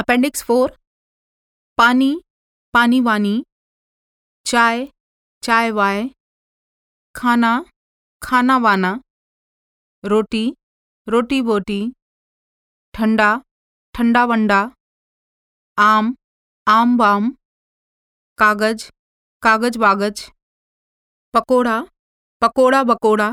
appendix four, पानी पानी वानी, चाय चाय वाय, खाना खाना वाना, रोटी रोटी बोटी, ठंडा ठंडा वंडा, आम आम बाम, कागज़ कागज़ वागज पकोड़ा पकोड़ा बकोड़ा